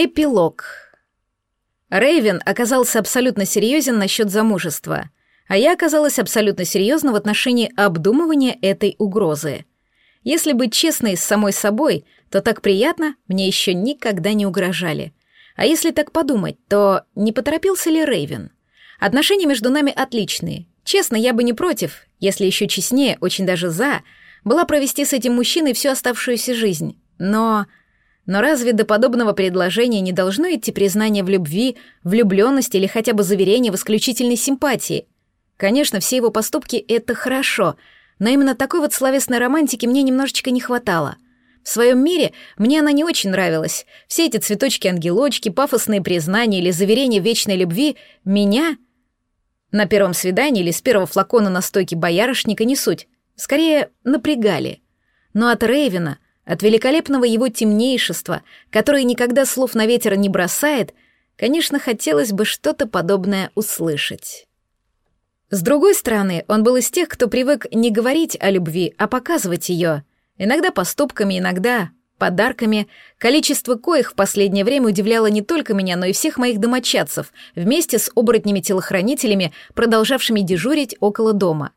Эпилог. Рейвен оказался абсолютно серьезен насчет замужества, а я оказалась абсолютно серьезна в отношении обдумывания этой угрозы. Если быть честной с самой собой, то так приятно мне еще никогда не угрожали. А если так подумать, то не поторопился ли Рейвен? Отношения между нами отличные. Честно, я бы не против, если еще честнее, очень даже за, была провести с этим мужчиной всю оставшуюся жизнь. Но но разве до подобного предложения не должно идти признание в любви, влюбленности или хотя бы заверение в исключительной симпатии? Конечно, все его поступки — это хорошо, но именно такой вот словесной романтики мне немножечко не хватало. В своем мире мне она не очень нравилась. Все эти цветочки-ангелочки, пафосные признания или заверения вечной любви меня... На первом свидании или с первого флакона настойки боярышника не суть. Скорее, напрягали. Но от Рейвена — от великолепного его темнейшества, которое никогда слов на ветер не бросает, конечно, хотелось бы что-то подобное услышать. С другой стороны, он был из тех, кто привык не говорить о любви, а показывать ее. Иногда поступками, иногда подарками, количество коих в последнее время удивляло не только меня, но и всех моих домочадцев, вместе с оборотнями-телохранителями, продолжавшими дежурить около дома.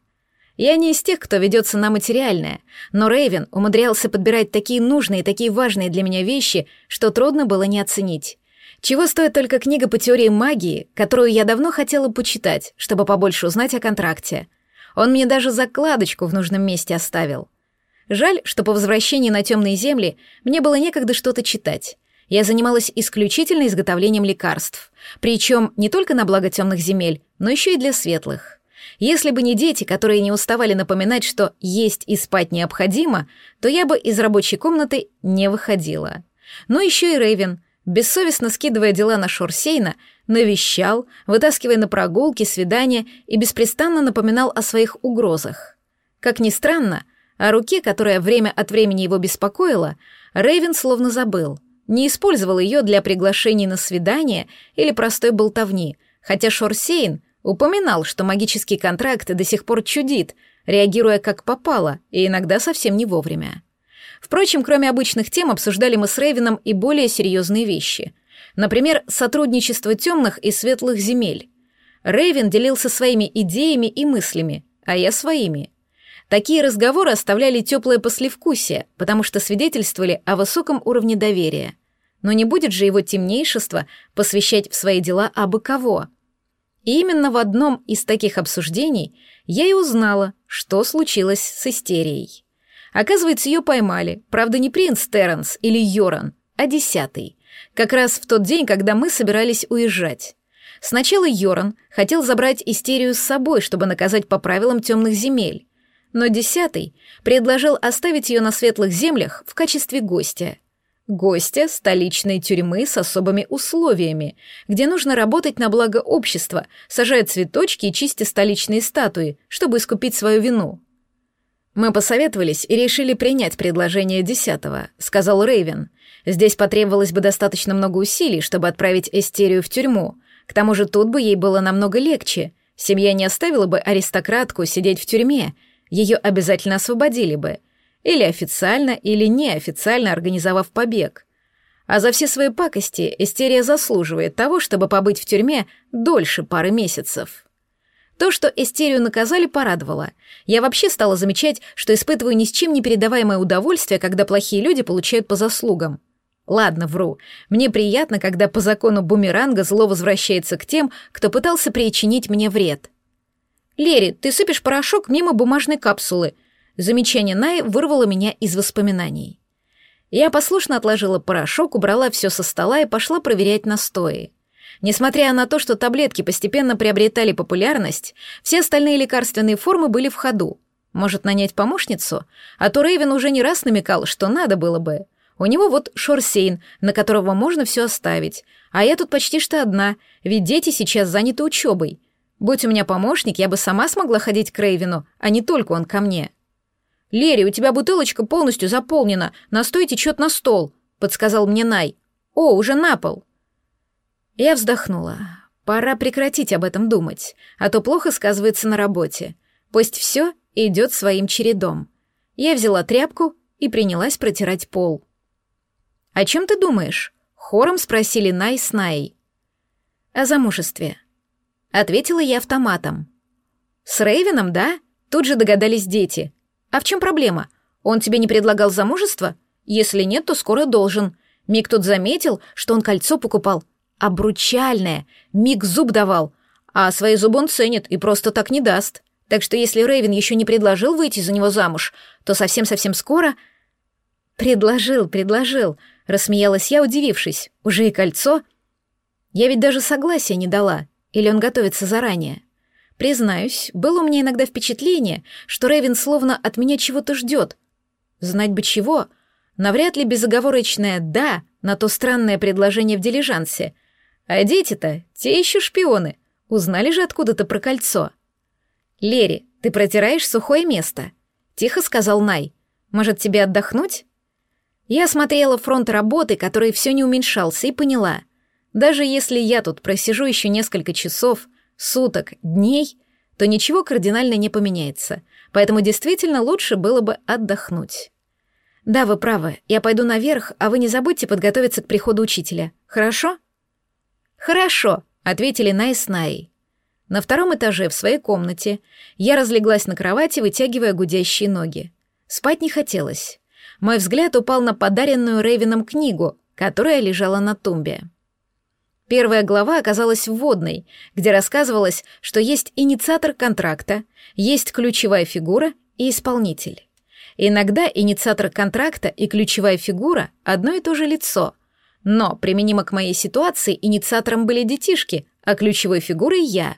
Я не из тех, кто ведется на материальное, но Рейвен умудрялся подбирать такие нужные, такие важные для меня вещи, что трудно было не оценить. Чего стоит только книга по теории магии, которую я давно хотела почитать, чтобы побольше узнать о контракте. Он мне даже закладочку в нужном месте оставил. Жаль, что по возвращении на темные земли мне было некогда что-то читать. Я занималась исключительно изготовлением лекарств, причем не только на благо темных земель, но еще и для светлых. Если бы не дети, которые не уставали напоминать, что есть и спать необходимо, то я бы из рабочей комнаты не выходила. Но еще и Рейвен, бессовестно скидывая дела на Шорсейна, навещал, вытаскивая на прогулки, свидания и беспрестанно напоминал о своих угрозах. Как ни странно, о руке, которая время от времени его беспокоила, Рейвен словно забыл, не использовал ее для приглашений на свидание или простой болтовни, хотя Шорсейн — Упоминал, что магический контракт до сих пор чудит, реагируя как попало и иногда совсем не вовремя. Впрочем, кроме обычных тем, обсуждали мы с Рейвином и более серьезные вещи. Например, сотрудничество темных и светлых земель. Рейвен делился своими идеями и мыслями, а я своими. Такие разговоры оставляли теплое послевкусие, потому что свидетельствовали о высоком уровне доверия. Но не будет же его темнейшество посвящать в свои дела абы кого — и именно в одном из таких обсуждений я и узнала, что случилось с истерией. Оказывается, ее поймали, правда, не принц Терренс или Йоран, а десятый, как раз в тот день, когда мы собирались уезжать. Сначала Йоран хотел забрать истерию с собой, чтобы наказать по правилам темных земель, но десятый предложил оставить ее на светлых землях в качестве гостя — гостя столичной тюрьмы с особыми условиями, где нужно работать на благо общества, сажая цветочки и чистя столичные статуи, чтобы искупить свою вину. Мы посоветовались и решили принять предложение десятого, сказал Рейвен. Здесь потребовалось бы достаточно много усилий, чтобы отправить Эстерию в тюрьму. К тому же тут бы ей было намного легче. Семья не оставила бы аристократку сидеть в тюрьме, ее обязательно освободили бы — или официально, или неофициально организовав побег. А за все свои пакости Эстерия заслуживает того, чтобы побыть в тюрьме дольше пары месяцев. То, что Эстерию наказали, порадовало. Я вообще стала замечать, что испытываю ни с чем не передаваемое удовольствие, когда плохие люди получают по заслугам. Ладно, вру. Мне приятно, когда по закону бумеранга зло возвращается к тем, кто пытался причинить мне вред. «Лерри, ты сыпешь порошок мимо бумажной капсулы», Замечание Най вырвало меня из воспоминаний. Я послушно отложила порошок, убрала все со стола и пошла проверять настои. Несмотря на то, что таблетки постепенно приобретали популярность, все остальные лекарственные формы были в ходу. Может, нанять помощницу? А то Рейвен уже не раз намекал, что надо было бы. У него вот Шорсейн, на которого можно все оставить. А я тут почти что одна, ведь дети сейчас заняты учебой. Будь у меня помощник, я бы сама смогла ходить к Рейвену, а не только он ко мне. «Лерри, у тебя бутылочка полностью заполнена, настой течет на стол», — подсказал мне Най. «О, уже на пол». Я вздохнула. Пора прекратить об этом думать, а то плохо сказывается на работе. Пусть все идет своим чередом. Я взяла тряпку и принялась протирать пол. «О чем ты думаешь?» — Хором спросили Най с Най. «О замужестве». Ответила я автоматом. «С Рейвеном, да?» Тут же догадались дети. «А в чем проблема? Он тебе не предлагал замужество? Если нет, то скоро должен. Мик тут заметил, что он кольцо покупал. Обручальное. Мик зуб давал. А свои зубы он ценит и просто так не даст. Так что если Рейвен еще не предложил выйти за него замуж, то совсем-совсем скоро... Предложил, предложил, рассмеялась я, удивившись. Уже и кольцо? Я ведь даже согласия не дала. Или он готовится заранее? Признаюсь, было у меня иногда впечатление, что Рейвен словно от меня чего-то ждет. Знать бы чего, навряд ли безоговорочное «да» на то странное предложение в дилижансе. А дети-то, те еще шпионы, узнали же откуда-то про кольцо. «Лери, ты протираешь сухое место», — тихо сказал Най. «Может, тебе отдохнуть?» Я смотрела фронт работы, который все не уменьшался, и поняла. Даже если я тут просижу еще несколько часов, суток, дней, то ничего кардинально не поменяется, поэтому действительно лучше было бы отдохнуть. Да, вы правы, я пойду наверх, а вы не забудьте подготовиться к приходу учителя, хорошо? Хорошо, ответили Най с Най. На втором этаже, в своей комнате, я разлеглась на кровати, вытягивая гудящие ноги. Спать не хотелось. Мой взгляд упал на подаренную Рейвином книгу, которая лежала на тумбе. Первая глава оказалась вводной, где рассказывалось, что есть инициатор контракта, есть ключевая фигура и исполнитель. Иногда инициатор контракта и ключевая фигура — одно и то же лицо. Но, применимо к моей ситуации, инициатором были детишки, а ключевой фигурой — я.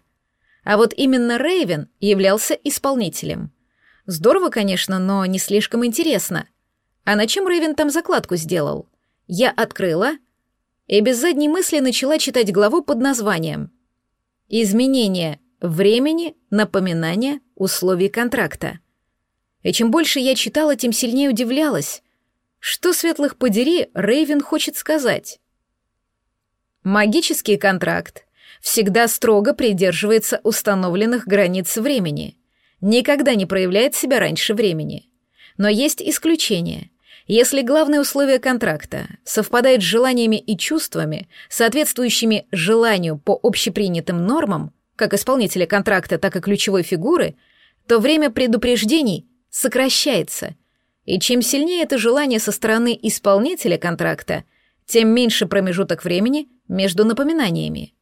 А вот именно Рейвен являлся исполнителем. Здорово, конечно, но не слишком интересно. А на чем Рейвен там закладку сделал? Я открыла — и без задней мысли начала читать главу под названием «Изменение времени, напоминания, условий контракта». И чем больше я читала, тем сильнее удивлялась. Что, светлых подери, Рейвен хочет сказать? Магический контракт всегда строго придерживается установленных границ времени, никогда не проявляет себя раньше времени. Но есть исключения. Если главное условие контракта совпадает с желаниями и чувствами, соответствующими желанию по общепринятым нормам, как исполнителя контракта, так и ключевой фигуры, то время предупреждений сокращается. И чем сильнее это желание со стороны исполнителя контракта, тем меньше промежуток времени между напоминаниями.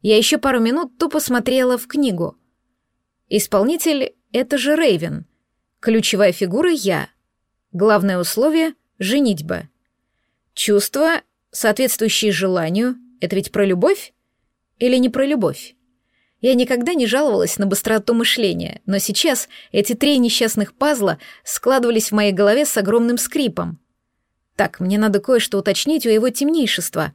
Я еще пару минут тупо смотрела в книгу. Исполнитель — это же Рейвен. Ключевая фигура — я — Главное условие — женитьба. Чувства, соответствующие желанию, это ведь про любовь? Или не про любовь? Я никогда не жаловалась на быстроту мышления, но сейчас эти три несчастных пазла складывались в моей голове с огромным скрипом. Так, мне надо кое-что уточнить у его темнейшества.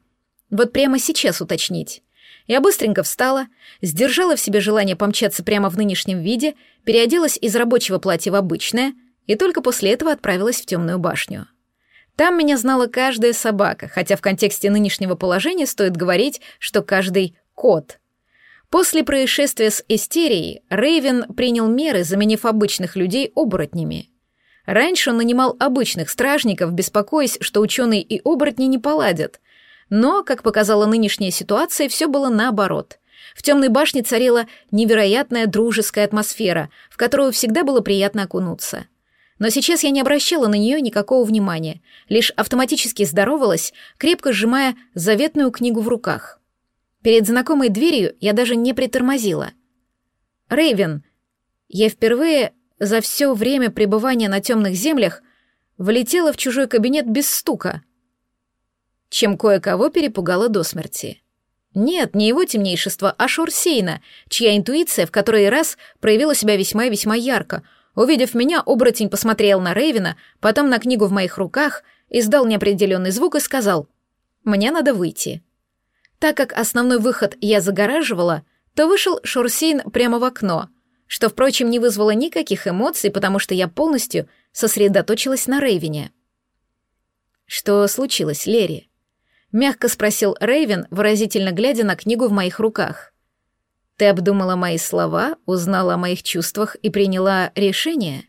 Вот прямо сейчас уточнить. Я быстренько встала, сдержала в себе желание помчаться прямо в нынешнем виде, переоделась из рабочего платья в обычное — и только после этого отправилась в темную башню. Там меня знала каждая собака, хотя в контексте нынешнего положения стоит говорить, что каждый кот. После происшествия с Эстерией Рейвен принял меры, заменив обычных людей оборотнями. Раньше он нанимал обычных стражников, беспокоясь, что ученые и оборотни не поладят. Но, как показала нынешняя ситуация, все было наоборот. В темной башне царила невероятная дружеская атмосфера, в которую всегда было приятно окунуться. Но сейчас я не обращала на нее никакого внимания, лишь автоматически здоровалась, крепко сжимая заветную книгу в руках. Перед знакомой дверью я даже не притормозила. Рейвен, я впервые за все время пребывания на темных землях влетела в чужой кабинет без стука, чем кое-кого перепугала до смерти. Нет, не его темнейшество, а Шурсейна, чья интуиция в который раз проявила себя весьма и весьма ярко — Увидев меня, оборотень посмотрел на Рейвена, потом на книгу в моих руках, издал неопределенный звук и сказал «Мне надо выйти». Так как основной выход я загораживала, то вышел Шурсейн прямо в окно, что, впрочем, не вызвало никаких эмоций, потому что я полностью сосредоточилась на Рейвене. «Что случилось, Лерри?» — мягко спросил Рейвен, выразительно глядя на книгу в моих руках. Ты обдумала мои слова, узнала о моих чувствах и приняла решение?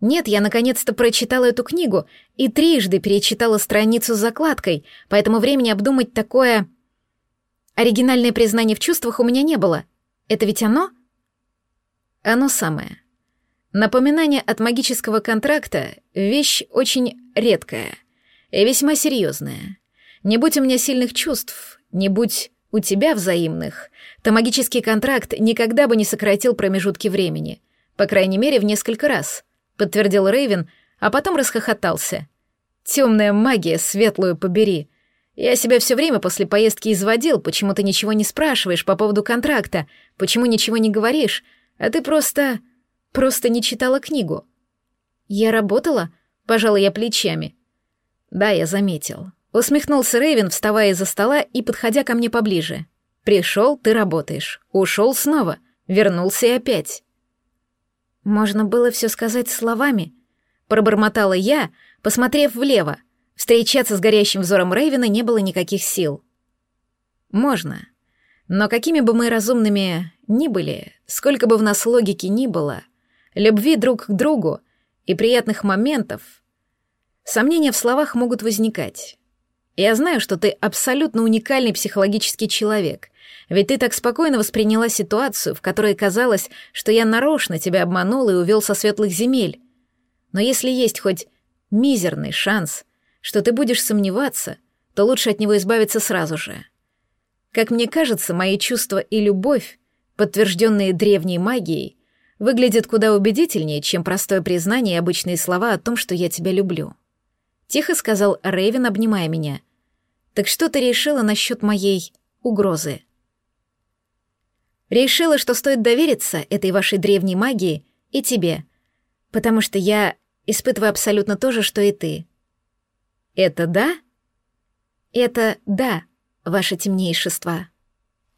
Нет, я наконец-то прочитала эту книгу и трижды перечитала страницу с закладкой, поэтому времени обдумать такое... Оригинальное признание в чувствах у меня не было. Это ведь оно? Оно самое. Напоминание от магического контракта — вещь очень редкая и весьма серьезная. Не будь у меня сильных чувств, не будь у тебя взаимных, то магический контракт никогда бы не сократил промежутки времени, по крайней мере, в несколько раз — подтвердил Рейвен, а потом расхохотался. Темная магия, светлую побери. Я себя все время после поездки изводил, почему ты ничего не спрашиваешь по поводу контракта, почему ничего не говоришь, а ты просто... просто не читала книгу. Я работала? Пожала я плечами. Да, я заметил. Усмехнулся Рейвен, вставая из-за стола и подходя ко мне поближе. Пришел, ты работаешь. Ушел снова. Вернулся и опять. Можно было все сказать словами. Пробормотала я, посмотрев влево. Встречаться с горящим взором Рейвена не было никаких сил. Можно. Но какими бы мы разумными ни были, сколько бы в нас логики ни было, любви друг к другу и приятных моментов, сомнения в словах могут возникать. Я знаю, что ты абсолютно уникальный психологический человек, ведь ты так спокойно восприняла ситуацию, в которой казалось, что я нарочно тебя обманул и увел со светлых земель. Но если есть хоть мизерный шанс, что ты будешь сомневаться, то лучше от него избавиться сразу же. Как мне кажется, мои чувства и любовь, подтвержденные древней магией, выглядят куда убедительнее, чем простое признание и обычные слова о том, что я тебя люблю. Тихо сказал Рейвен, обнимая меня. Так что ты решила насчет моей угрозы? Решила, что стоит довериться этой вашей древней магии и тебе, потому что я испытываю абсолютно то же, что и ты. Это да? Это да, ваше темнейшество.